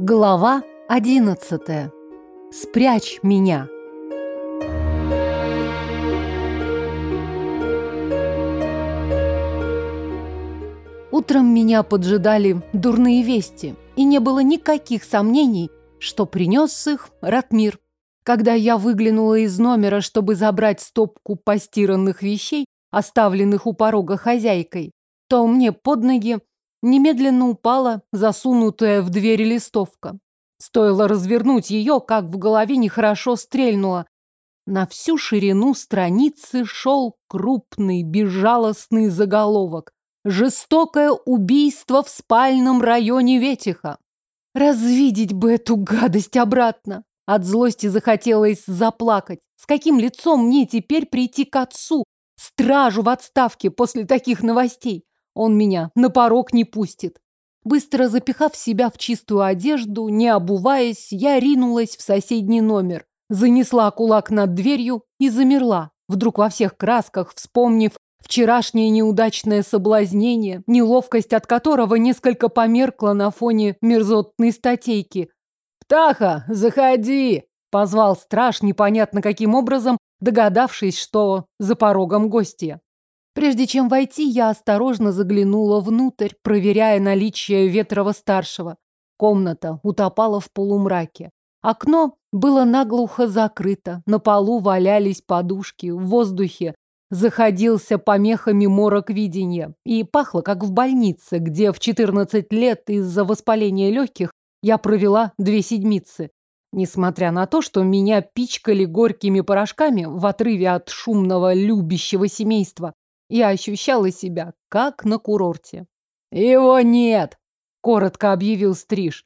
Глава одиннадцатая. Спрячь меня. Утром меня поджидали дурные вести, и не было никаких сомнений, что принес их Ратмир. Когда я выглянула из номера, чтобы забрать стопку постиранных вещей, оставленных у порога хозяйкой, то мне под ноги немедленно упала засунутая в дверь листовка. Стоило развернуть ее, как в голове нехорошо стрельнуло. На всю ширину страницы шел крупный безжалостный заголовок. «Жестокое убийство в спальном районе Ветиха». Развидеть бы эту гадость обратно. От злости захотелось заплакать. С каким лицом мне теперь прийти к отцу, стражу в отставке после таких новостей? Он меня на порог не пустит. Быстро запихав себя в чистую одежду, не обуваясь, я ринулась в соседний номер. Занесла кулак над дверью и замерла, вдруг во всех красках вспомнив вчерашнее неудачное соблазнение, неловкость от которого несколько померкла на фоне мерзотной статейки. «Птаха, заходи!» — позвал страж, непонятно каким образом, догадавшись, что за порогом гостья. Прежде чем войти, я осторожно заглянула внутрь, проверяя наличие Ветрова-старшего. Комната утопала в полумраке. Окно было наглухо закрыто, на полу валялись подушки, в воздухе заходился помехами морок видения и пахло, как в больнице, где в 14 лет из-за воспаления легких я провела две седмицы. Несмотря на то, что меня пичкали горькими порошками в отрыве от шумного любящего семейства, я ощущала себя, как на курорте. «Его нет!» — коротко объявил Стриж.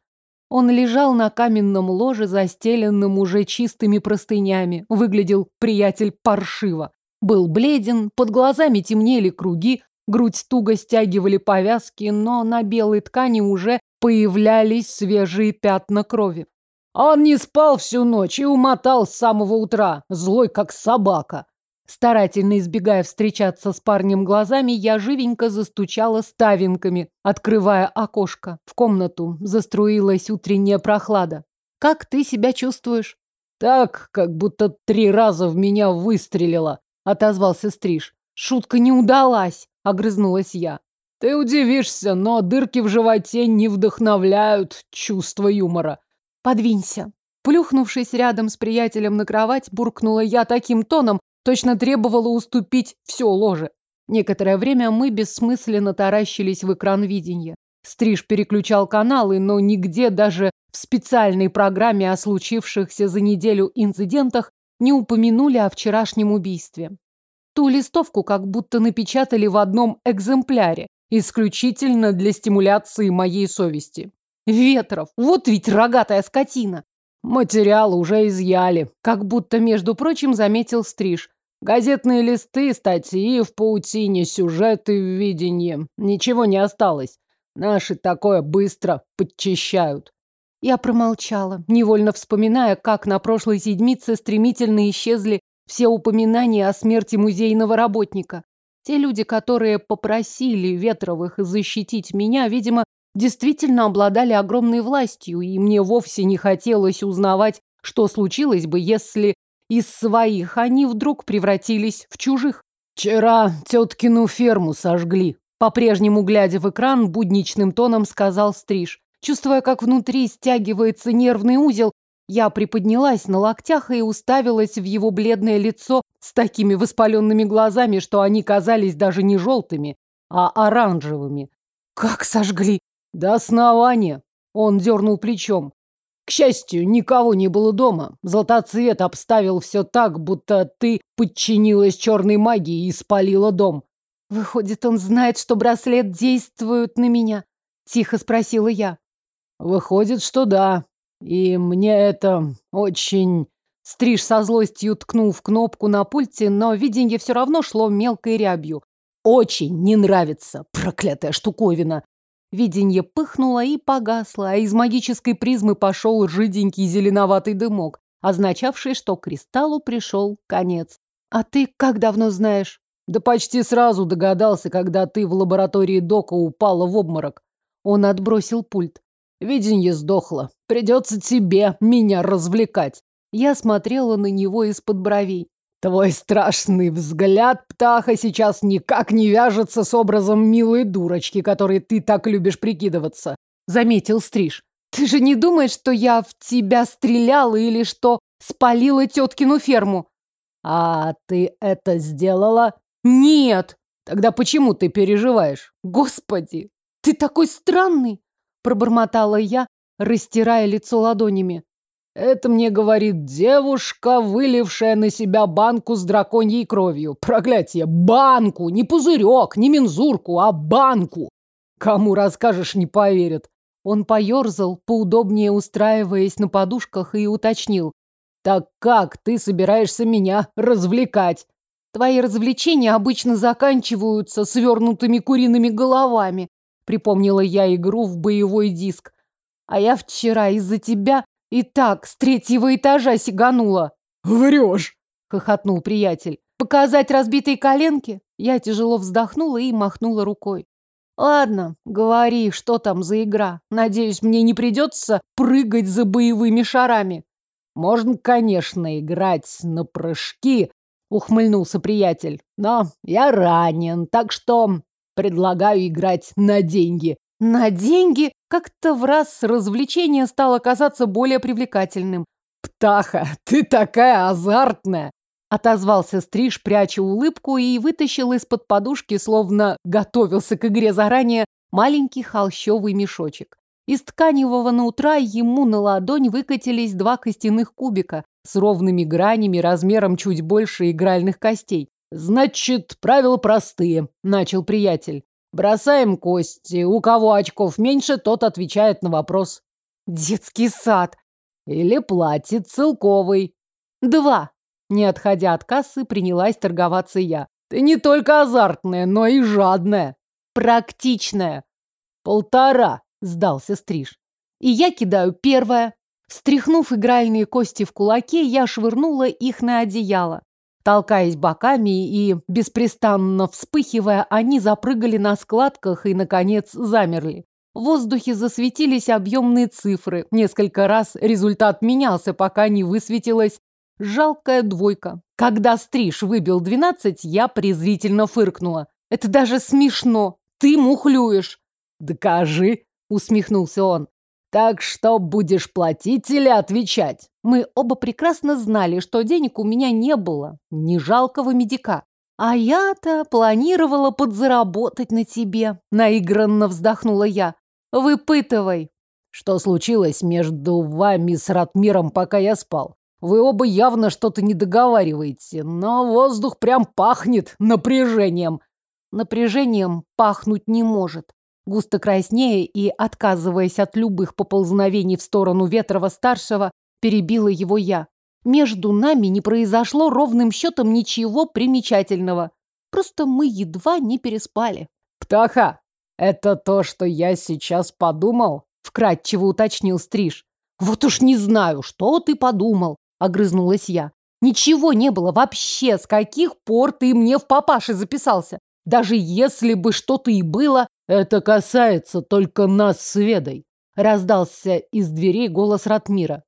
Он лежал на каменном ложе, застеленном уже чистыми простынями. Выглядел приятель паршиво. Был бледен, под глазами темнели круги, грудь туго стягивали повязки, но на белой ткани уже появлялись свежие пятна крови. Он не спал всю ночь и умотал с самого утра, злой как собака. Старательно избегая встречаться с парнем глазами, я живенько застучала ставинками, открывая окошко. В комнату заструилась утренняя прохлада. «Как ты себя чувствуешь?» «Так, как будто три раза в меня выстрелило», — отозвался Стриж. «Шутка не удалась», — огрызнулась я. «Ты удивишься, но дырки в животе не вдохновляют чувство юмора». «Подвинься». Плюхнувшись рядом с приятелем на кровать, буркнула я таким тоном, Точно требовало уступить все ложе. Некоторое время мы бессмысленно таращились в экран видения. Стриж переключал каналы, но нигде даже в специальной программе о случившихся за неделю инцидентах не упомянули о вчерашнем убийстве. Ту листовку как будто напечатали в одном экземпляре, исключительно для стимуляции моей совести. Ветров, вот ведь рогатая скотина! Материал уже изъяли, как будто, между прочим, заметил Стриж. Газетные листы, статьи в паутине, сюжеты в видении. Ничего не осталось. Наши такое быстро подчищают. Я промолчала, невольно вспоминая, как на прошлой седмице стремительно исчезли все упоминания о смерти музейного работника. Те люди, которые попросили Ветровых защитить меня, видимо, действительно обладали огромной властью, и мне вовсе не хотелось узнавать, что случилось бы, если из своих они вдруг превратились в чужих. «Вчера теткину ферму сожгли», — по-прежнему глядя в экран, будничным тоном сказал Стриж. Чувствуя, как внутри стягивается нервный узел, я приподнялась на локтях и уставилась в его бледное лицо с такими воспаленными глазами, что они казались даже не желтыми, а оранжевыми. «Как сожгли?» До основания. Он дернул плечом. К счастью, никого не было дома. Золотоцвет обставил все так, будто ты подчинилась черной магии и спалила дом. Выходит, он знает, что браслет действует на меня? Тихо спросила я. Выходит, что да. И мне это очень... Стриж со злостью ткнул в кнопку на пульте, но виденье все равно шло мелкой рябью. Очень не нравится, проклятая штуковина. Виденье пыхнуло и погасло, а из магической призмы пошел жиденький зеленоватый дымок, означавший, что кристаллу пришел конец. «А ты как давно знаешь?» «Да почти сразу догадался, когда ты в лаборатории Дока упала в обморок». Он отбросил пульт. Виденье сдохло. Придется тебе меня развлекать. Я смотрела на него из-под бровей. Твой страшный взгляд, птаха, сейчас никак не вяжется с образом милой дурочки, которой ты так любишь прикидываться, заметил Стриж. Ты же не думаешь, что я в тебя стреляла или что спалила теткину ферму? А ты это сделала? Нет. Тогда почему ты переживаешь? Господи, ты такой странный, пробормотала я, растирая лицо ладонями. Это мне говорит девушка, вылившая на себя банку с драконьей кровью. Проклятие, банку, не пузырек, не мензурку, а банку. Кому расскажешь, не поверят. Он поерзал, поудобнее устраиваясь на подушках, и уточнил. Так как ты собираешься меня развлекать? Твои развлечения обычно заканчиваются свернутыми куриными головами. Припомнила я игру в боевой диск. А я вчера из-за тебя и так с третьего этажа сиганула. Врешь, хохотнул приятель. Показать разбитые коленки? Я тяжело вздохнула и махнула рукой. Ладно, говори, что там за игра. Надеюсь, мне не придется прыгать за боевыми шарами. Можно, конечно, играть на прыжки, ухмыльнулся приятель. Но я ранен, так что предлагаю играть на деньги. На деньги? Как-то в раз развлечение стало казаться более привлекательным. «Птаха, ты такая азартная!» Отозвался Стриж, пряча улыбку, и вытащил из-под подушки, словно готовился к игре заранее, маленький холщовый мешочек. Из тканевого нутра ему на ладонь выкатились два костяных кубика с ровными гранями размером чуть больше игральных костей. «Значит, правила простые», — начал приятель. Бросаем кости. У кого очков меньше, тот отвечает на вопрос. Детский сад. Или платье целковый. Два. Не отходя от кассы, принялась торговаться я. Ты не только азартная, но и жадная. Практичная. Полтора, сдался Стриж. И я кидаю первое. Стряхнув игральные кости в кулаке, я швырнула их на одеяло. Толкаясь боками и беспрестанно вспыхивая, они запрыгали на складках и, наконец, замерли. В воздухе засветились объемные цифры. Несколько раз результат менялся, пока не высветилась жалкая двойка. Когда стриж выбил двенадцать, я презрительно фыркнула. Это даже смешно. Ты мухлюешь. Докажи, усмехнулся он. Так что будешь платить или отвечать? Мы оба прекрасно знали, что денег у меня не было, ни жалкого медика. А я-то планировала подзаработать на тебе, наигранно вздохнула я. Выпытывай. Что случилось между вами с Ратмиром, пока я спал? Вы оба явно что-то не договариваете, но воздух прям пахнет напряжением. Напряжением пахнуть не может. Густо краснея и отказываясь от любых поползновений в сторону Ветрова-старшего, перебила его я. Между нами не произошло ровным счетом ничего примечательного. Просто мы едва не переспали. «Птаха, это то, что я сейчас подумал?» Вкратчиво уточнил Стриж. «Вот уж не знаю, что ты подумал», огрызнулась я. «Ничего не было вообще, с каких пор ты мне в папаше записался? Даже если бы что-то и было, это касается только нас с Ведой. Раздался из дверей голос Ратмира.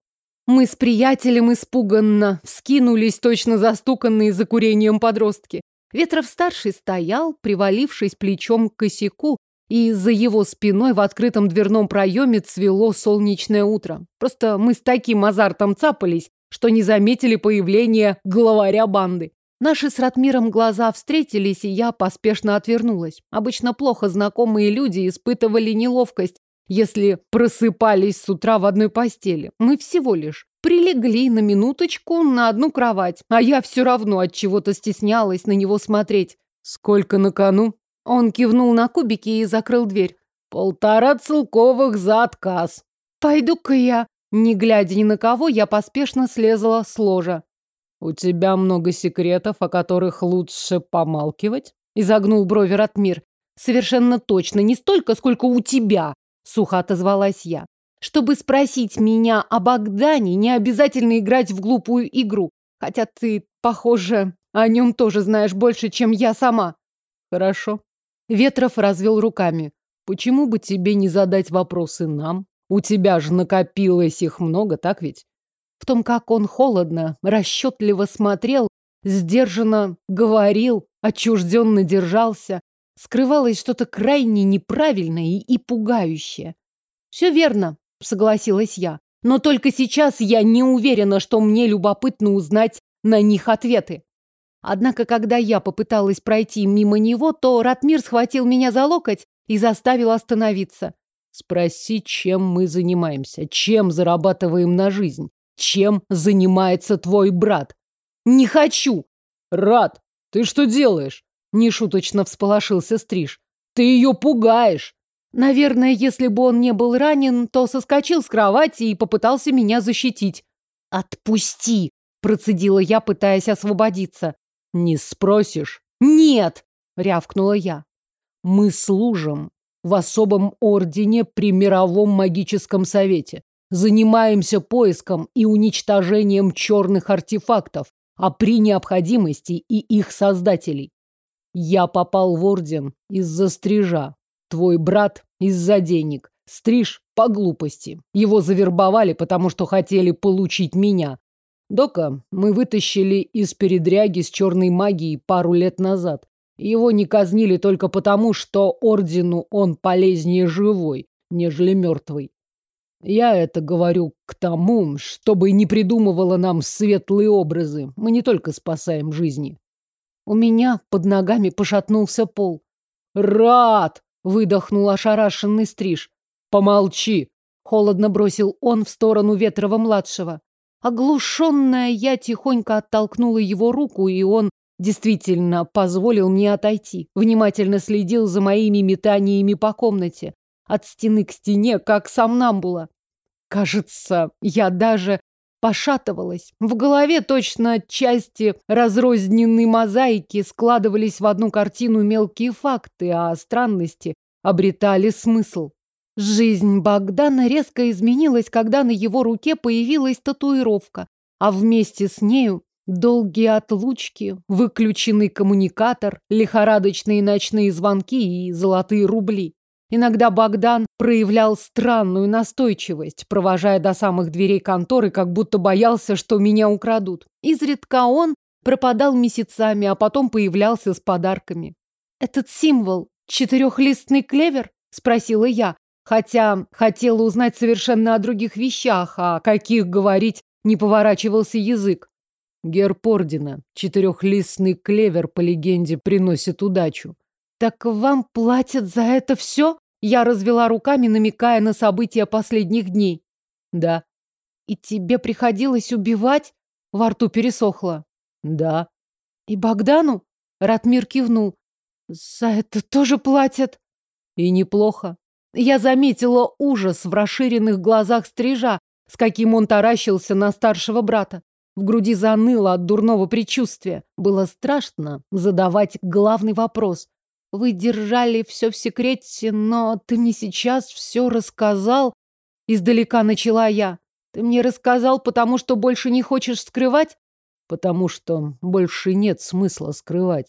Мы с приятелем испуганно вскинулись, точно застуканные за курением подростки. Ветров-старший стоял, привалившись плечом к косяку, и за его спиной в открытом дверном проеме цвело солнечное утро. Просто мы с таким азартом цапались, что не заметили появления главаря банды. Наши с Ратмиром глаза встретились, и я поспешно отвернулась. Обычно плохо знакомые люди испытывали неловкость, если просыпались с утра в одной постели. Мы всего лишь прилегли на минуточку на одну кровать, а я все равно от чего-то стеснялась на него смотреть. Сколько на кону? Он кивнул на кубики и закрыл дверь. Полтора целковых за отказ. Пойду-ка я. Не глядя ни на кого, я поспешно слезла с ложа. «У тебя много секретов, о которых лучше помалкивать?» Изогнул брови Ратмир. «Совершенно точно, не столько, сколько у тебя!» Сухо отозвалась я. «Чтобы спросить меня о Богдане, не обязательно играть в глупую игру. Хотя ты, похоже, о нем тоже знаешь больше, чем я сама». «Хорошо». Ветров развел руками. «Почему бы тебе не задать вопросы нам? У тебя же накопилось их много, так ведь? В том, как он холодно, расчетливо смотрел, сдержанно говорил, отчужденно держался, скрывалось что-то крайне неправильное и пугающее. «Все верно», — согласилась я. «Но только сейчас я не уверена, что мне любопытно узнать на них ответы». Однако, когда я попыталась пройти мимо него, то Ратмир схватил меня за локоть и заставил остановиться. «Спроси, чем мы занимаемся, чем зарабатываем на жизнь, чем занимается твой брат». «Не хочу!» «Рад, ты что делаешь?» Нешуточно всполошился Стриж. «Ты ее пугаешь!» Наверное, если бы он не был ранен, то соскочил с кровати и попытался меня защитить. «Отпусти!» – процедила я, пытаясь освободиться. «Не спросишь?» «Нет!» – рявкнула я. «Мы служим в особом ордене при Мировом магическом совете. Занимаемся поиском и уничтожением черных артефактов, а при необходимости и их создателей. Я попал в орден из-за стрижа, твой брат из-за денег, стриж по глупости. Его завербовали, потому что хотели получить меня. Дока мы вытащили из передряги с черной магией пару лет назад. Его не казнили только потому, что ордену он полезнее живой, нежели мертвый. Я это говорю к тому, чтобы не придумывала нам светлые образы. Мы не только спасаем жизни. У меня под ногами пошатнулся пол. «Рад!» — выдохнул ошарашенный стриж. «Помолчи!» — холодно бросил он в сторону Ветрова-младшего. Оглушенная, я тихонько оттолкнула его руку, и он действительно позволил мне отойти. Внимательно следил за моими метаниями по комнате. От стены к стене, как сам нам было. Кажется, я даже пошатывалась. В голове точно части разрозненной мозаики складывались в одну картину мелкие факты, а странности обретали смысл. Жизнь Богдана резко изменилась, когда на его руке появилась татуировка, а вместе с нею долгие отлучки, выключенный коммуникатор, лихорадочные ночные звонки и золотые рубли. Иногда Богдан проявлял странную настойчивость, провожая до самых дверей конторы, как будто боялся, что меня украдут. Изредка он пропадал месяцами, а потом появлялся с подарками. «Этот символ — четырехлистный клевер?» — спросила я, хотя хотела узнать совершенно о других вещах, о каких говорить не поворачивался язык. Герб ордена. Четырехлистный клевер, по легенде, приносит удачу. Так вам платят за это все? Я развела руками, намекая на события последних дней. Да. И тебе приходилось убивать? Во рту пересохло. Да. И Богдану? Ратмир кивнул. За это тоже платят. И неплохо. Я заметила ужас в расширенных глазах стрижа, с каким он таращился на старшего брата. В груди заныло от дурного предчувствия. Было страшно задавать главный вопрос. Вы держали все в секрете, но ты мне сейчас все рассказал. Издалека начала я. Ты мне рассказал, потому что больше не хочешь скрывать? Потому что больше нет смысла скрывать.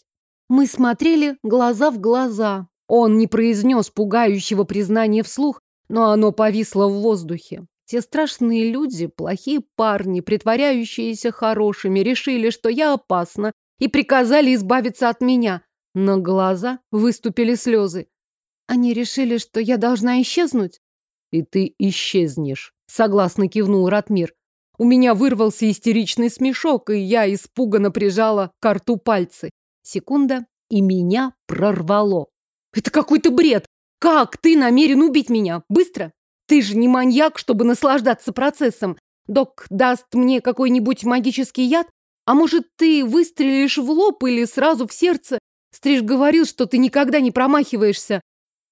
Мы смотрели глаза в глаза. Он не произнес пугающего признания вслух, но оно повисло в воздухе. Те страшные люди, плохие парни, притворяющиеся хорошими, решили, что я опасна, и приказали избавиться от меня. На глаза выступили слезы. Они решили, что я должна исчезнуть? И ты исчезнешь, согласно кивнул Ратмир. У меня вырвался истеричный смешок, и я испуганно прижала к рту пальцы. Секунда, и меня прорвало. Это какой-то бред! Как ты намерен убить меня? Быстро? Ты же не маньяк, чтобы наслаждаться процессом. Док даст мне какой-нибудь магический яд? А может, ты выстрелишь в лоб или сразу в сердце? Стриж говорил, что ты никогда не промахиваешься.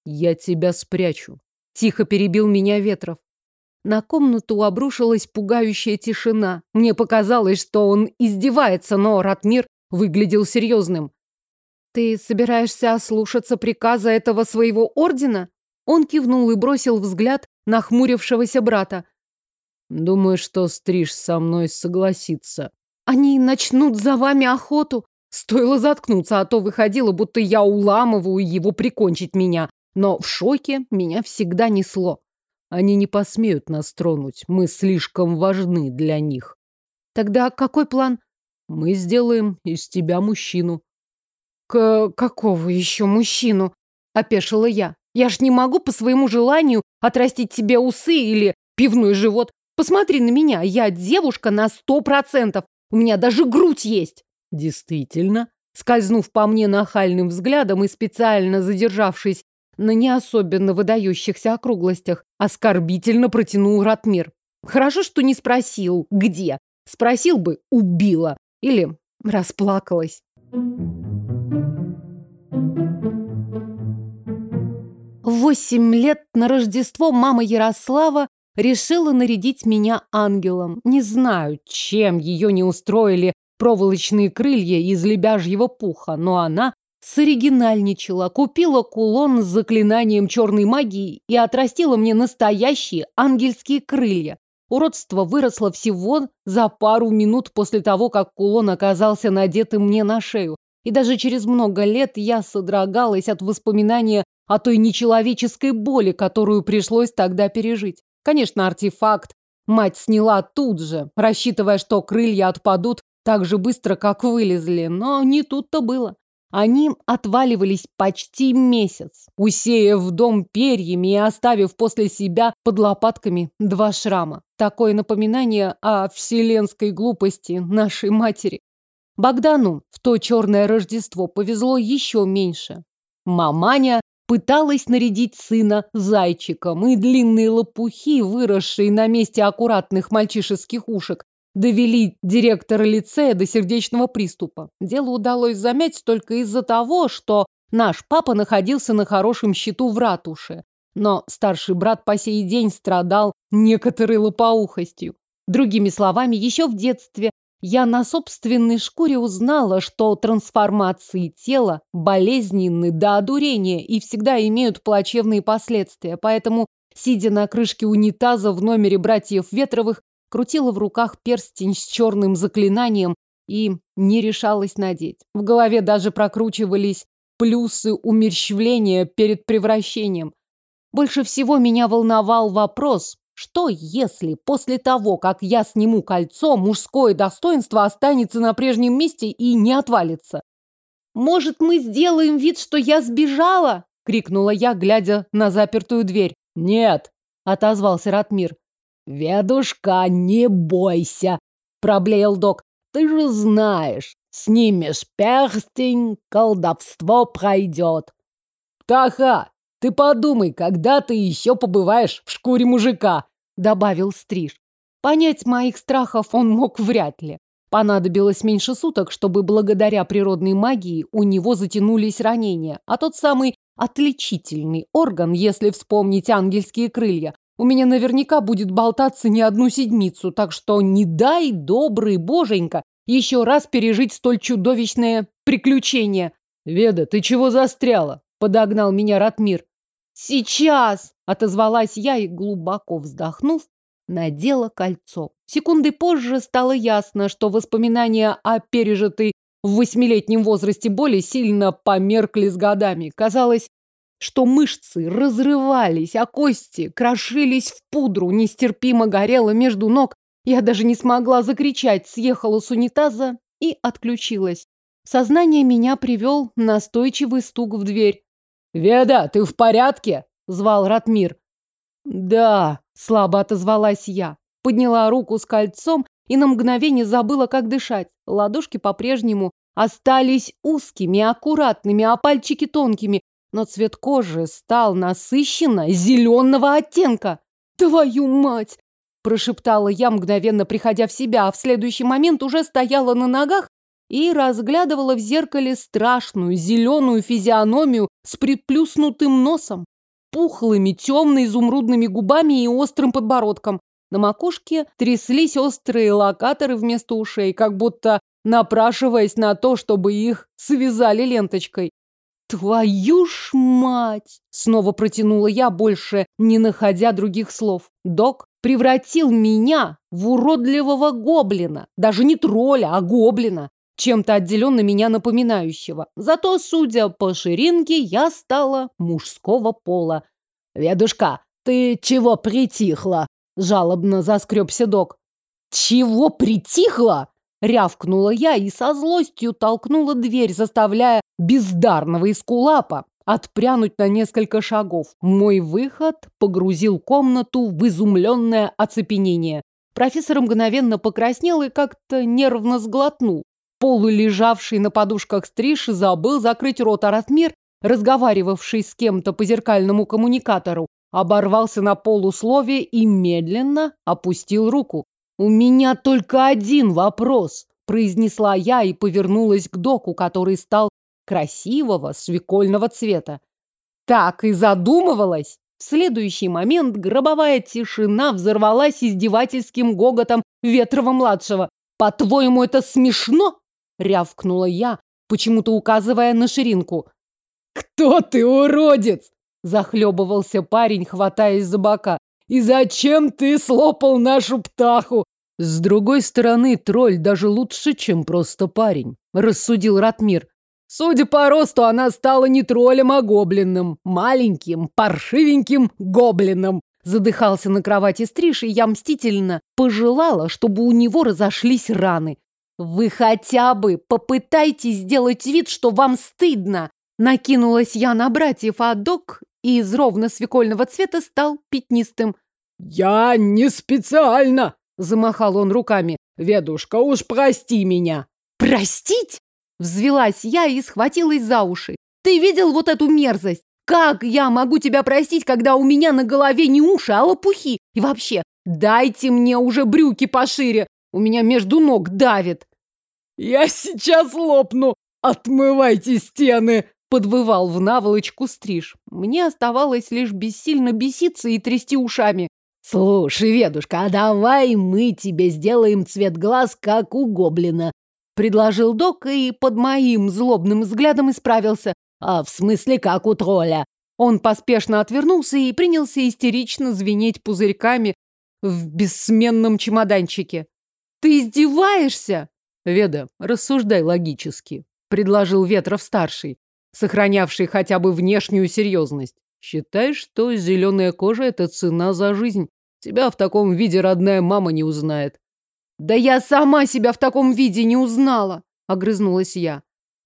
Я тебя спрячу. Тихо перебил меня Ветров. На комнату обрушилась пугающая тишина. Мне показалось, что он издевается, но Ратмир выглядел серьезным. «Ты собираешься ослушаться приказа этого своего ордена?» Он кивнул и бросил взгляд на хмурившегося брата. «Думаю, что Стриж со мной согласится». «Они начнут за вами охоту?» Стоило заткнуться, а то выходило, будто я уламываю его прикончить меня. Но в шоке меня всегда несло. Они не посмеют нас тронуть. Мы слишком важны для них. Тогда какой план? Мы сделаем из тебя мужчину. К какого еще мужчину? Опешила я. Я ж не могу по своему желанию отрастить себе усы или пивной живот. Посмотри на меня, я девушка на сто процентов. У меня даже грудь есть. Действительно. Скользнув по мне нахальным взглядом и специально задержавшись на не особенно выдающихся округлостях, оскорбительно протянул Ратмир. Хорошо, что не спросил, где. Спросил бы, убила. Или расплакалась. Восемь лет на Рождество мама Ярослава решила нарядить меня ангелом. Не знаю, чем ее не устроили проволочные крылья из лебяжьего пуха, но она соригинальничала, купила кулон с заклинанием черной магии и отрастила мне настоящие ангельские крылья. Уродство выросло всего за пару минут после того, как кулон оказался надетым мне на шею. И даже через много лет я содрогалась от воспоминания о той нечеловеческой боли, которую пришлось тогда пережить. Конечно, артефакт мать сняла тут же, рассчитывая, что крылья отпадут так же быстро, как вылезли, но не тут-то было. Они отваливались почти месяц, усеяв дом перьями и оставив после себя под лопатками два шрама. Такое напоминание о вселенской глупости нашей матери. Богдану в то черное Рождество повезло еще меньше. Маманя пыталась нарядить сына зайчиком, и длинные лопухи, выросшие на месте аккуратных мальчишеских ушек, довели директора лицея до сердечного приступа. Дело удалось замять только из-за того, что наш папа находился на хорошем счету в ратуше. Но старший брат по сей день страдал некоторой лопоухостью. Другими словами, еще в детстве я на собственной шкуре узнала, что трансформации тела болезненны до одурения и всегда имеют плачевные последствия. Поэтому, сидя на крышке унитаза в номере братьев Ветровых, крутила в руках перстень с черным заклинанием и не решалась надеть. В голове даже прокручивались плюсы умерщвления перед превращением. Больше всего меня волновал вопрос, что если после того, как я сниму кольцо, мужское достоинство останется на прежнем месте и не отвалится? «Может, мы сделаем вид, что я сбежала?» — крикнула я, глядя на запертую дверь. «Нет!» — отозвался Ратмир. «Ведушка, не бойся!» – проблеял док. «Ты же знаешь, снимешь перстень, колдовство пройдет». «Таха, ты подумай, когда ты еще побываешь в шкуре мужика?» – добавил Стриж. Понять моих страхов он мог вряд ли. Понадобилось меньше суток, чтобы благодаря природной магии у него затянулись ранения, а тот самый отличительный орган, если вспомнить ангельские крылья, у меня наверняка будет болтаться не одну седмицу, так что не дай, добрый боженька, еще раз пережить столь чудовищное приключение. Веда, ты чего застряла? Подогнал меня Ратмир. Сейчас! Отозвалась я и, глубоко вздохнув, надела кольцо. Секунды позже стало ясно, что воспоминания о пережитой в восьмилетнем возрасте боли сильно померкли с годами. Казалось, что мышцы разрывались, а кости крошились в пудру, нестерпимо горело между ног. Я даже не смогла закричать, съехала с унитаза и отключилась. сознание меня привел настойчивый стук в дверь. «Веда, ты в порядке?» – звал Ратмир. «Да», – слабо отозвалась я. Подняла руку с кольцом и на мгновение забыла, как дышать. Ладошки по-прежнему остались узкими, аккуратными, а пальчики тонкими, но цвет кожи стал насыщенно зеленого оттенка. «Твою мать!» – прошептала я, мгновенно приходя в себя, а в следующий момент уже стояла на ногах и разглядывала в зеркале страшную зеленую физиономию с приплюснутым носом, пухлыми темно-изумрудными губами и острым подбородком. На макушке тряслись острые локаторы вместо ушей, как будто напрашиваясь на то, чтобы их связали ленточкой. «Твою ж мать!» — снова протянула я, больше не находя других слов. Док превратил меня в уродливого гоблина. Даже не тролля, а гоблина. Чем-то отделенно меня напоминающего. Зато, судя по ширинке, я стала мужского пола. «Ведушка, Ты чего притихла? Жалобно заскребся док. Чего притихла? Рявкнула я и со злостью толкнула дверь, заставляя бездарного искулапа отпрянуть на несколько шагов. Мой выход погрузил комнату в изумленное оцепенение. Профессор мгновенно покраснел и как-то нервно сглотнул. Полулежавший на подушках стриж забыл закрыть рот, а разговаривавший с кем-то по зеркальному коммуникатору, оборвался на полусловие и медленно опустил руку. «У меня только один вопрос», – произнесла я и повернулась к доку, который стал красивого свекольного цвета. Так и задумывалась. В следующий момент гробовая тишина взорвалась издевательским гоготом Ветрова-младшего. «По-твоему, это смешно?» — рявкнула я, почему-то указывая на ширинку. «Кто ты, уродец?» — захлебывался парень, хватаясь за бока. «И зачем ты слопал нашу птаху?» «С другой стороны, тролль даже лучше, чем просто парень», — рассудил Ратмир. Судя по росту, она стала не троллем, а гоблином. Маленьким, паршивеньким гоблином. Задыхался на кровати Стриж, и я мстительно пожелала, чтобы у него разошлись раны. «Вы хотя бы попытайтесь сделать вид, что вам стыдно!» Накинулась я на братьев, а док из ровно свекольного цвета стал пятнистым. «Я не специально!» — замахал он руками. «Ведушка, уж прости меня!» «Простить?» Взвелась я и схватилась за уши. Ты видел вот эту мерзость? Как я могу тебя простить, когда у меня на голове не уши, а лопухи? И вообще, дайте мне уже брюки пошире. У меня между ног давит. Я сейчас лопну. Отмывайте стены. Подвывал в наволочку стриж. Мне оставалось лишь бессильно беситься и трясти ушами. Слушай, ведушка, а давай мы тебе сделаем цвет глаз, как у гоблина предложил док и под моим злобным взглядом исправился. А в смысле, как у тролля. Он поспешно отвернулся и принялся истерично звенеть пузырьками в бессменном чемоданчике. Ты издеваешься? Веда, рассуждай логически, предложил Ветров-старший, сохранявший хотя бы внешнюю серьезность. Считай, что зеленая кожа – это цена за жизнь. Тебя в таком виде родная мама не узнает. Да я сама себя в таком виде не узнала, огрызнулась я.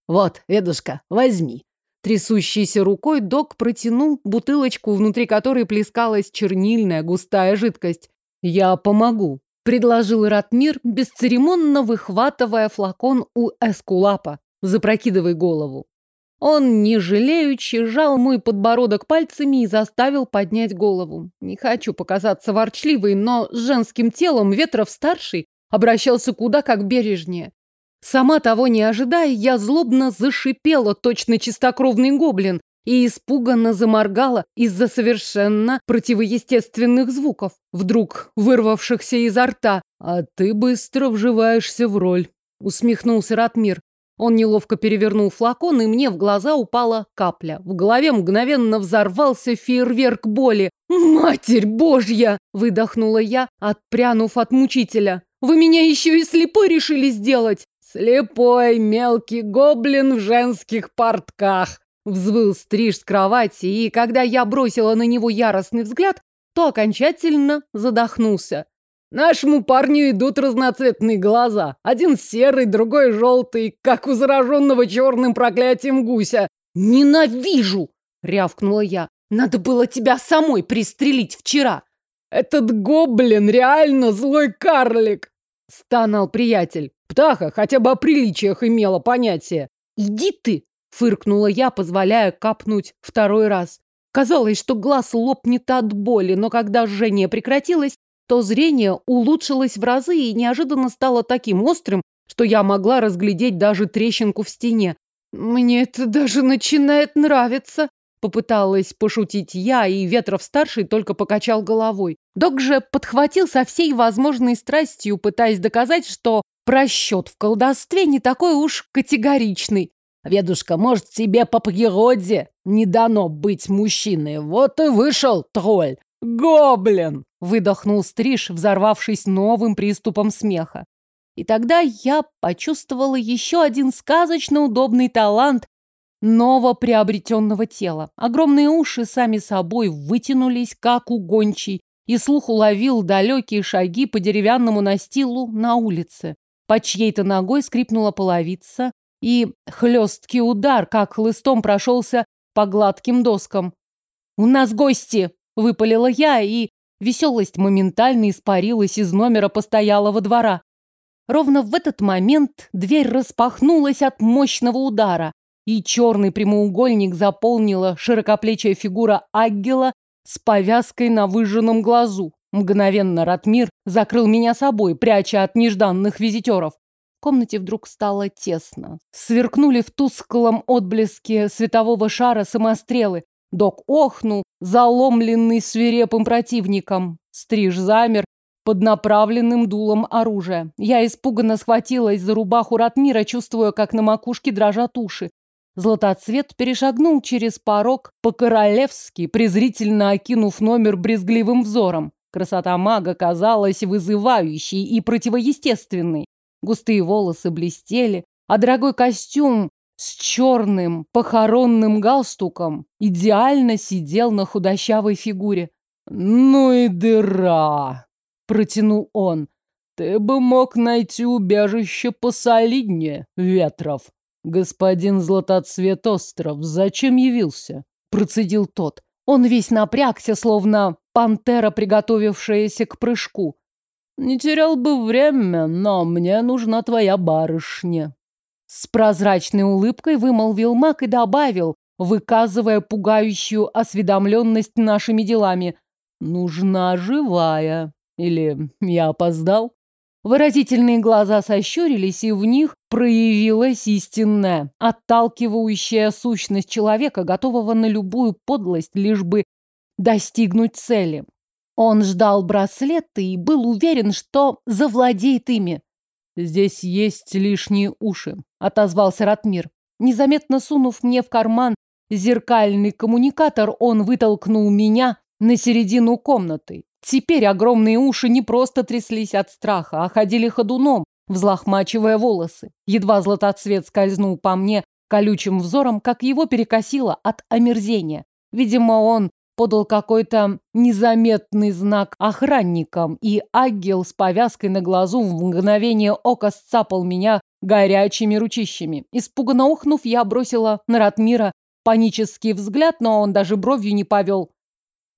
Вот, Эдушка, возьми. Трясущейся рукой док протянул бутылочку, внутри которой плескалась чернильная густая жидкость. Я помогу, предложил Ратмир, бесцеремонно выхватывая флакон у Эскулапа. Запрокидывай голову. Он, не жалеючи, жал мой подбородок пальцами и заставил поднять голову. Не хочу показаться ворчливой, но с женским телом Ветров-старший обращался куда как бережнее. Сама того не ожидая, я злобно зашипела, точно чистокровный гоблин, и испуганно заморгала из-за совершенно противоестественных звуков, вдруг вырвавшихся изо рта. «А ты быстро вживаешься в роль», — усмехнулся Ратмир. Он неловко перевернул флакон, и мне в глаза упала капля. В голове мгновенно взорвался фейерверк боли. «Матерь Божья!» – выдохнула я, отпрянув от мучителя. Вы меня еще и слепой решили сделать? Слепой мелкий гоблин в женских портках. Взвыл стриж с кровати, и когда я бросила на него яростный взгляд, то окончательно задохнулся. Нашему парню идут разноцветные глаза. Один серый, другой желтый, как у зараженного черным проклятием гуся. «Ненавижу!» — рявкнула я. «Надо было тебя самой пристрелить вчера!» «Этот гоблин реально злой карлик!» — стонал приятель. «Птаха хотя бы о приличиях имела понятие». «Иди ты!» — фыркнула я, позволяя капнуть второй раз. Казалось, что глаз лопнет от боли, но когда жжение прекратилось, то зрение улучшилось в разы и неожиданно стало таким острым, что я могла разглядеть даже трещинку в стене. «Мне это даже начинает нравиться!» Попыталась пошутить я, и Ветров-старший только покачал головой. Док же подхватил со всей возможной страстью, пытаясь доказать, что просчет в колдовстве не такой уж категоричный. «Ведушка, может, тебе по природе не дано быть мужчиной? Вот и вышел тролль. Гоблин!» Выдохнул Стриж, взорвавшись новым приступом смеха. И тогда я почувствовала еще один сказочно удобный талант новоприобретенного тела. Огромные уши сами собой вытянулись, как у гончей, и слух уловил далекие шаги по деревянному настилу на улице. По чьей-то ногой скрипнула половица, и хлесткий удар, как хлыстом, прошелся по гладким доскам. «У нас гости!» — выпалила я, и веселость моментально испарилась из номера постоялого двора. Ровно в этот момент дверь распахнулась от мощного удара, и черный прямоугольник заполнила широкоплечья фигура Аггела с повязкой на выжженном глазу. Мгновенно Ратмир закрыл меня собой, пряча от нежданных визитеров. В комнате вдруг стало тесно. Сверкнули в тусклом отблеске светового шара самострелы. Док охнул, заломленный свирепым противником. Стриж замер под направленным дулом оружия. Я испуганно схватилась за рубаху Ратмира, чувствуя, как на макушке дрожат уши. Златоцвет перешагнул через порог по-королевски, презрительно окинув номер брезгливым взором. Красота мага казалась вызывающей и противоестественной. Густые волосы блестели, а дорогой костюм с черным похоронным галстуком идеально сидел на худощавой фигуре. «Ну и дыра!» — протянул он. «Ты бы мог найти убежище посолиднее, Ветров. Господин Златоцвет Остров зачем явился?» — процедил тот. Он весь напрягся, словно пантера, приготовившаяся к прыжку. Не терял бы время, но мне нужна твоя барышня. С прозрачной улыбкой вымолвил маг и добавил, выказывая пугающую осведомленность нашими делами. Нужна живая. Или я опоздал? Выразительные глаза сощурились, и в них проявилась истинная, отталкивающая сущность человека, готового на любую подлость, лишь бы достигнуть цели. Он ждал браслеты и был уверен, что завладеет ими. «Здесь есть лишние уши», — отозвался Ратмир. Незаметно сунув мне в карман зеркальный коммуникатор, он вытолкнул меня на середину комнаты. Теперь огромные уши не просто тряслись от страха, а ходили ходуном, взлохмачивая волосы. Едва златоцвет скользнул по мне колючим взором, как его перекосило от омерзения. Видимо, он подал какой-то незаметный знак охранникам, и агел с повязкой на глазу в мгновение ока сцапал меня горячими ручищами. Испуганно ухнув, я бросила на Ратмира панический взгляд, но он даже бровью не повел.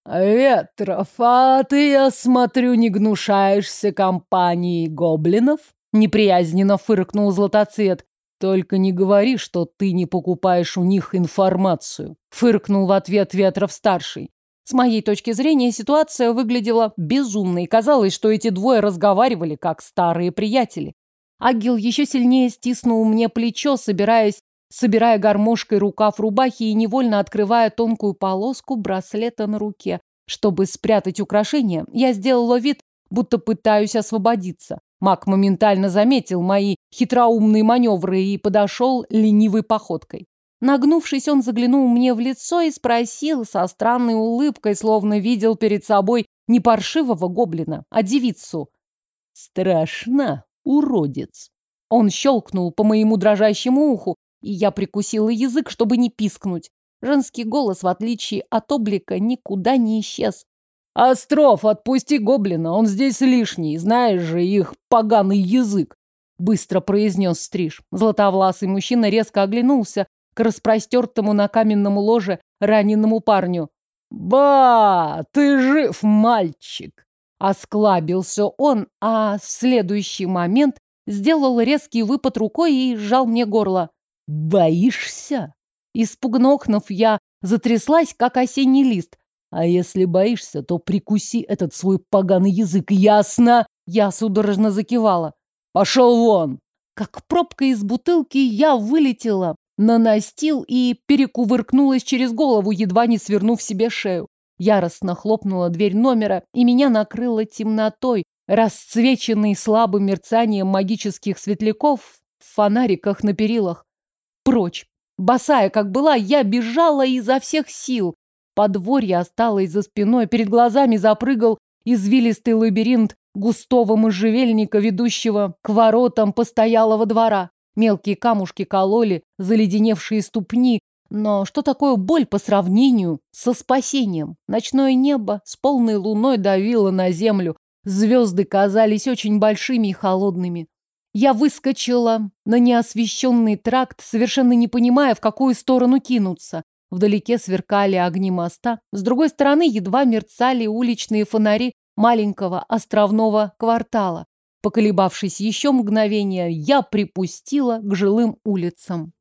«Ветров, а ты, я смотрю, не гнушаешься компанией гоблинов?» Неприязненно фыркнул Златоцвет. «Только не говори, что ты не покупаешь у них информацию», — фыркнул в ответ Ветров-старший. С моей точки зрения, ситуация выглядела безумной. Казалось, что эти двое разговаривали, как старые приятели. Агил еще сильнее стиснул мне плечо, собираясь, собирая гармошкой рукав рубахи и невольно открывая тонкую полоску браслета на руке. Чтобы спрятать украшение, я сделала вид, будто пытаюсь освободиться. Маг моментально заметил мои хитроумные маневры и подошел ленивой походкой. Нагнувшись, он заглянул мне в лицо и спросил со странной улыбкой, словно видел перед собой не паршивого гоблина, а девицу. «Страшно, уродец!» Он щелкнул по моему дрожащему уху, и я прикусила язык, чтобы не пискнуть. Женский голос, в отличие от облика, никуда не исчез. «Остров, отпусти гоблина, он здесь лишний, знаешь же их поганый язык!» Быстро произнес Стриж. Златовласый мужчина резко оглянулся к распростертому на каменном ложе раненому парню. «Ба, ты жив, мальчик!» Осклабился он, а в следующий момент сделал резкий выпад рукой и сжал мне горло. «Боишься?» Испуганно охнув, я затряслась, как осенний лист. А если боишься, то прикуси этот свой поганый язык, ясно? Я судорожно закивала. Пошел вон! Как пробка из бутылки я вылетела на настил и перекувыркнулась через голову, едва не свернув себе шею. Яростно хлопнула дверь номера, и меня накрыло темнотой, расцвеченной слабым мерцанием магических светляков в фонариках на перилах. Прочь! Босая, как была, я бежала изо всех сил, Подворье осталось за спиной, перед глазами запрыгал извилистый лабиринт густого можжевельника, ведущего к воротам постоялого двора. Мелкие камушки кололи заледеневшие ступни, Но что такое боль по сравнению со спасением? Ночное небо с полной луной давило на землю. Звезды казались очень большими и холодными. Я выскочила на неосвещенный тракт, совершенно не понимая, в какую сторону кинуться. Вдалеке сверкали огни моста. С другой стороны едва мерцали уличные фонари маленького островного квартала. Поколебавшись еще мгновение, я припустила к жилым улицам.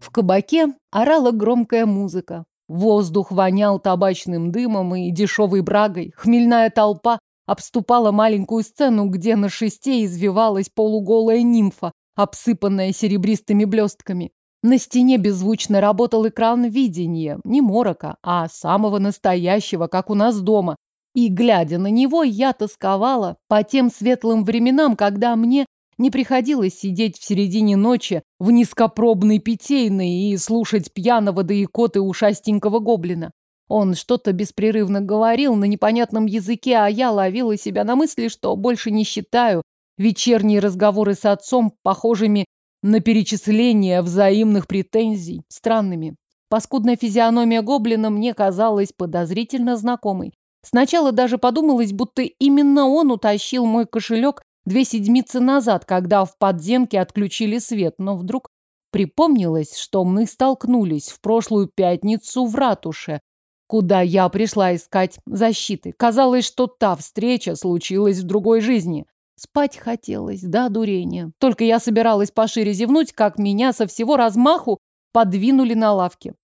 В кабаке орала громкая музыка. Воздух вонял табачным дымом и дешевой брагой. Хмельная толпа обступала маленькую сцену, где на шесте извивалась полуголая нимфа, обсыпанная серебристыми блестками. На стене беззвучно работал экран видения, не морока, а самого настоящего, как у нас дома. И, глядя на него, я тосковала по тем светлым временам, когда мне не приходилось сидеть в середине ночи в низкопробной питейной и слушать пьяного да икоты ушастенького гоблина. Он что-то беспрерывно говорил на непонятном языке, а я ловила себя на мысли, что больше не считаю вечерние разговоры с отцом похожими на перечисление взаимных претензий, странными. Паскудная физиономия гоблина мне казалась подозрительно знакомой. Сначала даже подумалось, будто именно он утащил мой кошелек две седмицы назад, когда в подземке отключили свет, но вдруг припомнилось, что мы столкнулись в прошлую пятницу в ратуше, куда я пришла искать защиты. Казалось, что та встреча случилась в другой жизни. Спать хотелось, да, дурение. Только я собиралась пошире зевнуть, как меня со всего размаху подвинули на лавке.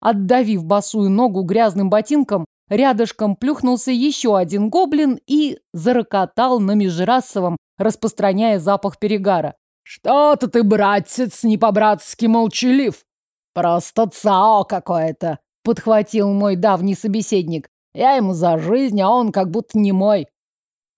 Отдавив босую ногу грязным ботинком, рядышком плюхнулся еще один гоблин и зарокотал на межрасовом, распространяя запах перегара. «Что-то ты, братец, не по-братски молчалив. Просто цао какое-то», — подхватил мой давний собеседник. «Я ему за жизнь, а он как будто не мой».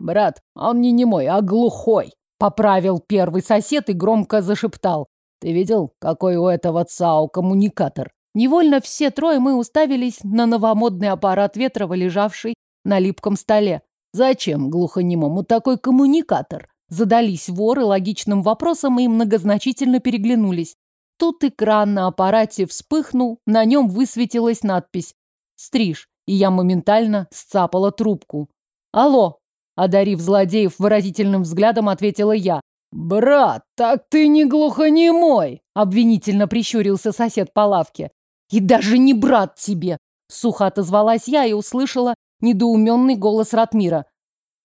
«Брат, он не немой, а глухой», — поправил первый сосед и громко зашептал. «Ты видел, какой у этого ЦАО коммуникатор?» Невольно все трое мы уставились на новомодный аппарат Ветрова, лежавший на липком столе. «Зачем глухонемому такой коммуникатор?» Задались воры логичным вопросом и многозначительно переглянулись. Тут экран на аппарате вспыхнул, на нем высветилась надпись «Стриж», и я моментально сцапала трубку. «Алло!» Одарив злодеев выразительным взглядом, ответила я. «Брат, так ты не глухонемой!» Обвинительно прищурился сосед по лавке. «И даже не брат тебе!» Сухо отозвалась я и услышала недоуменный голос Ратмира.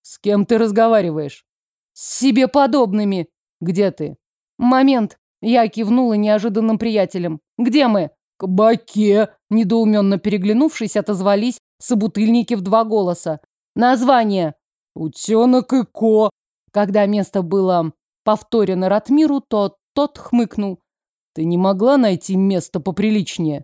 «С кем ты разговариваешь?» «С себе подобными!» «Где ты?» «Момент!» Я кивнула неожиданным приятелям. «Где мы?» «Кабаке!» Недоуменно переглянувшись, отозвались собутыльники в два голоса. «Название!» «Утенок и ко!» Когда место было повторено Ратмиру, то тот хмыкнул. «Ты не могла найти место поприличнее?»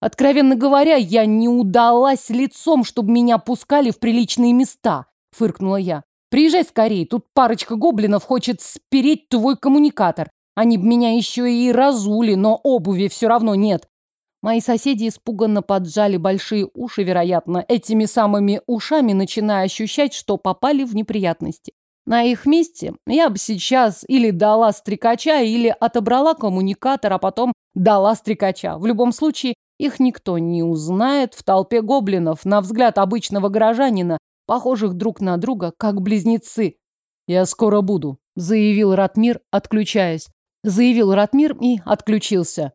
«Откровенно говоря, я не удалась лицом, чтобы меня пускали в приличные места», — фыркнула я. «Приезжай скорее, тут парочка гоблинов хочет спереть твой коммуникатор. Они б меня еще и разули, но обуви все равно нет. Мои соседи испуганно поджали большие уши, вероятно, этими самыми ушами начиная ощущать, что попали в неприятности. На их месте я бы сейчас или дала стрекача, или отобрала коммуникатор, а потом дала стрекача. В любом случае, их никто не узнает в толпе гоблинов, на взгляд обычного горожанина, похожих друг на друга, как близнецы. «Я скоро буду», — заявил Ратмир, отключаясь. Заявил Ратмир и отключился.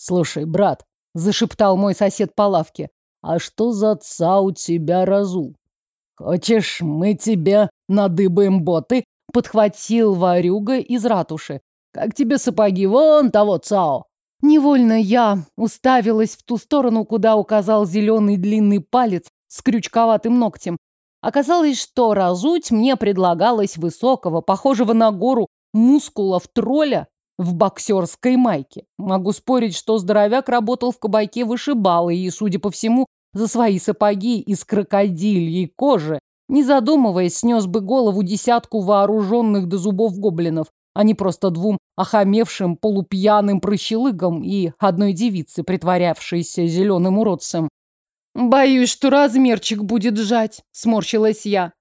«Слушай, брат», — зашептал мой сосед по лавке, «а что за отца у тебя разул? Хочешь, мы тебя надыбаем боты?» — подхватил Варюга из ратуши. «Как тебе сапоги вон того цао?» Невольно я уставилась в ту сторону, куда указал зеленый длинный палец с крючковатым ногтем. Оказалось, что разуть мне предлагалось высокого, похожего на гору мускулов тролля в боксерской майке. Могу спорить, что здоровяк работал в кабаке вышибалы и, судя по всему, за свои сапоги из крокодильей кожи, не задумываясь, снес бы голову десятку вооруженных до зубов гоблинов, а не просто двум охамевшим полупьяным прыщелыгам и одной девице, притворявшейся зеленым уродцем. «Боюсь, что размерчик будет сжать», — сморщилась я.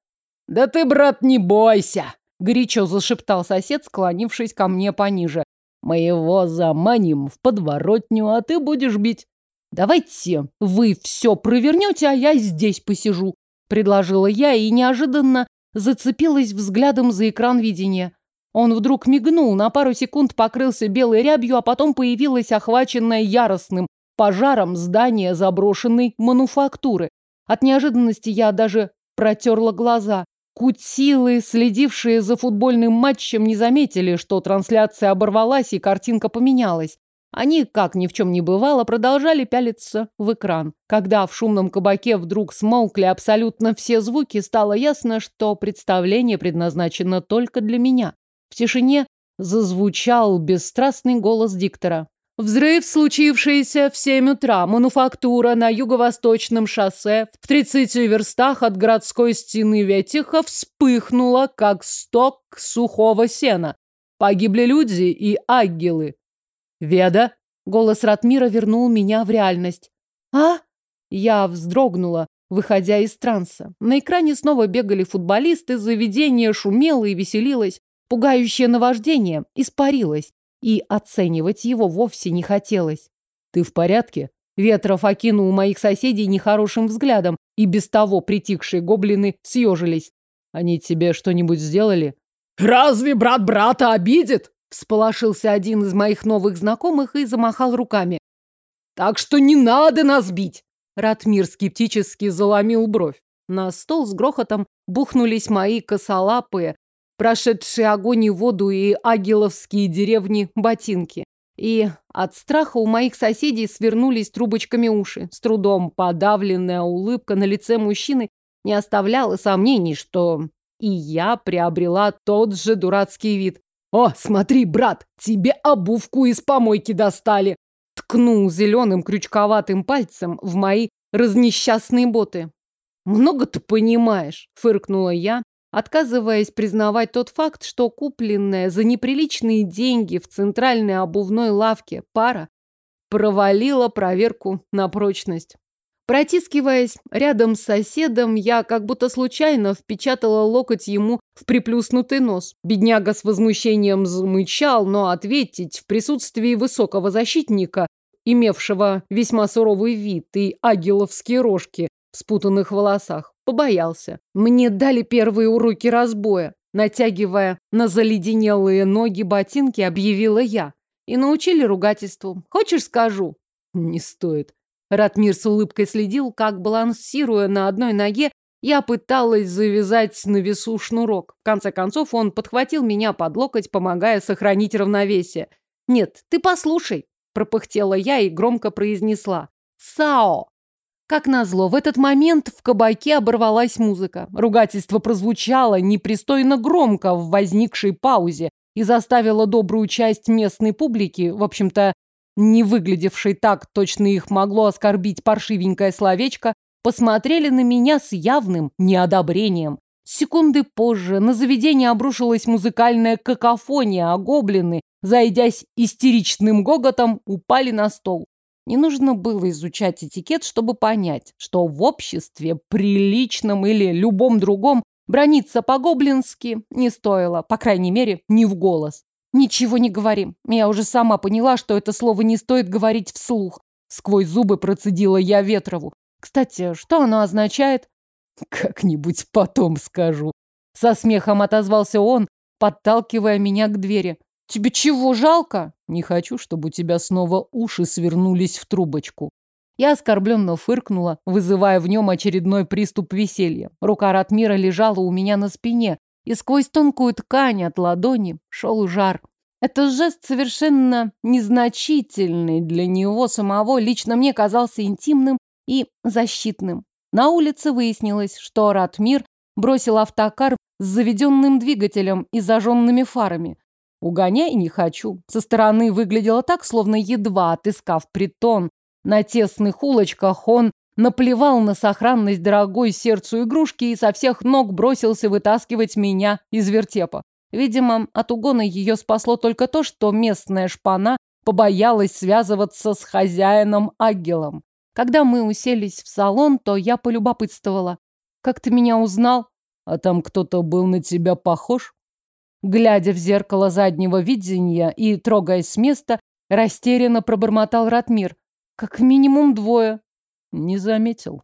«Да ты, брат, не бойся!» Горячо зашептал сосед, склонившись ко мне пониже. Мы его заманим в подворотню, а ты будешь бить. Давайте вы все провернете, а я здесь посижу, предложила я и неожиданно зацепилась взглядом за экран видения. Он вдруг мигнул, на пару секунд покрылся белой рябью, а потом появилось охваченное яростным пожаром здание заброшенной мануфактуры. От неожиданности я даже протерла глаза. Кутилы, следившие за футбольным матчем, не заметили, что трансляция оборвалась и картинка поменялась. Они, как ни в чем не бывало, продолжали пялиться в экран. Когда в шумном кабаке вдруг смолкли абсолютно все звуки, стало ясно, что представление предназначено только для меня. В тишине зазвучал бесстрастный голос диктора. Взрыв, случившийся в 7 утра, мануфактура на юго-восточном шоссе в 30 верстах от городской стены Ветиха вспыхнула, как сток сухого сена. Погибли люди и аггелы. «Веда!» — голос Ратмира вернул меня в реальность. «А?» Я вздрогнула, выходя из транса. На экране снова бегали футболисты, заведение шумело и веселилось. Пугающее наваждение испарилось и оценивать его вовсе не хотелось. «Ты в порядке?» Ветров окинул моих соседей нехорошим взглядом, и без того притихшие гоблины съежились. «Они тебе что-нибудь сделали?» «Разве брат брата обидит?» Всполошился один из моих новых знакомых и замахал руками. «Так что не надо нас бить!» Ратмир скептически заломил бровь. На стол с грохотом бухнулись мои косолапые, прошедшие огонь и воду и агиловские деревни ботинки. И от страха у моих соседей свернулись трубочками уши. С трудом подавленная улыбка на лице мужчины не оставляла сомнений, что и я приобрела тот же дурацкий вид. «О, смотри, брат, тебе обувку из помойки достали!» Ткнул зеленым крючковатым пальцем в мои разнесчастные боты. «Много ты понимаешь», — фыркнула я, отказываясь признавать тот факт, что купленная за неприличные деньги в центральной обувной лавке пара провалила проверку на прочность. Протискиваясь рядом с соседом, я как будто случайно впечатала локоть ему в приплюснутый нос. Бедняга с возмущением замычал, но ответить в присутствии высокого защитника, имевшего весьма суровый вид и агиловские рожки спутанных волосах, побоялся. Мне дали первые уроки разбоя. Натягивая на заледенелые ноги ботинки, объявила я. И научили ругательству. Хочешь, скажу? Не стоит. Ратмир с улыбкой следил, как, балансируя на одной ноге, я пыталась завязать на весу шнурок. В конце концов, он подхватил меня под локоть, помогая сохранить равновесие. «Нет, ты послушай», – пропыхтела я и громко произнесла. «Сао!» Как назло, в этот момент в кабаке оборвалась музыка. Ругательство прозвучало непристойно громко в возникшей паузе и заставило добрую часть местной публики, в общем-то, не выглядевшей так, точно их могло оскорбить паршивенькое словечко, посмотрели на меня с явным неодобрением. Секунды позже на заведение обрушилась музыкальная какофония, а гоблины, зайдясь истеричным гоготом, упали на стол. Не нужно было изучать этикет, чтобы понять, что в обществе, приличном или любом другом, брониться по-гоблински не стоило, по крайней мере, не в голос. Ничего не говори. Я уже сама поняла, что это слово не стоит говорить вслух. Сквозь зубы процедила я Ветрову. Кстати, что оно означает? Как-нибудь потом скажу. Со смехом отозвался он, подталкивая меня к двери. Тебе чего, жалко? Не хочу, чтобы у тебя снова уши свернулись в трубочку. Я оскорбленно фыркнула, вызывая в нем очередной приступ веселья. Рука Ратмира лежала у меня на спине, и сквозь тонкую ткань от ладони шел жар. Это жест совершенно незначительный для него самого, лично мне казался интимным и защитным. На улице выяснилось, что Ратмир бросил автокар с заведенным двигателем и зажженными фарами. Угоняй не хочу. Со стороны выглядело так, словно едва отыскав притон. На тесных улочках он наплевал на сохранность дорогой сердцу игрушки и со всех ног бросился вытаскивать меня из вертепа. Видимо, от угона ее спасло только то, что местная шпана побоялась связываться с хозяином Агелом. Когда мы уселись в салон, то я полюбопытствовала. «Как ты меня узнал?» «А там кто-то был на тебя похож?» Глядя в зеркало заднего видения и трогаясь с места, растерянно пробормотал Ратмир. Как минимум двое. Не заметил.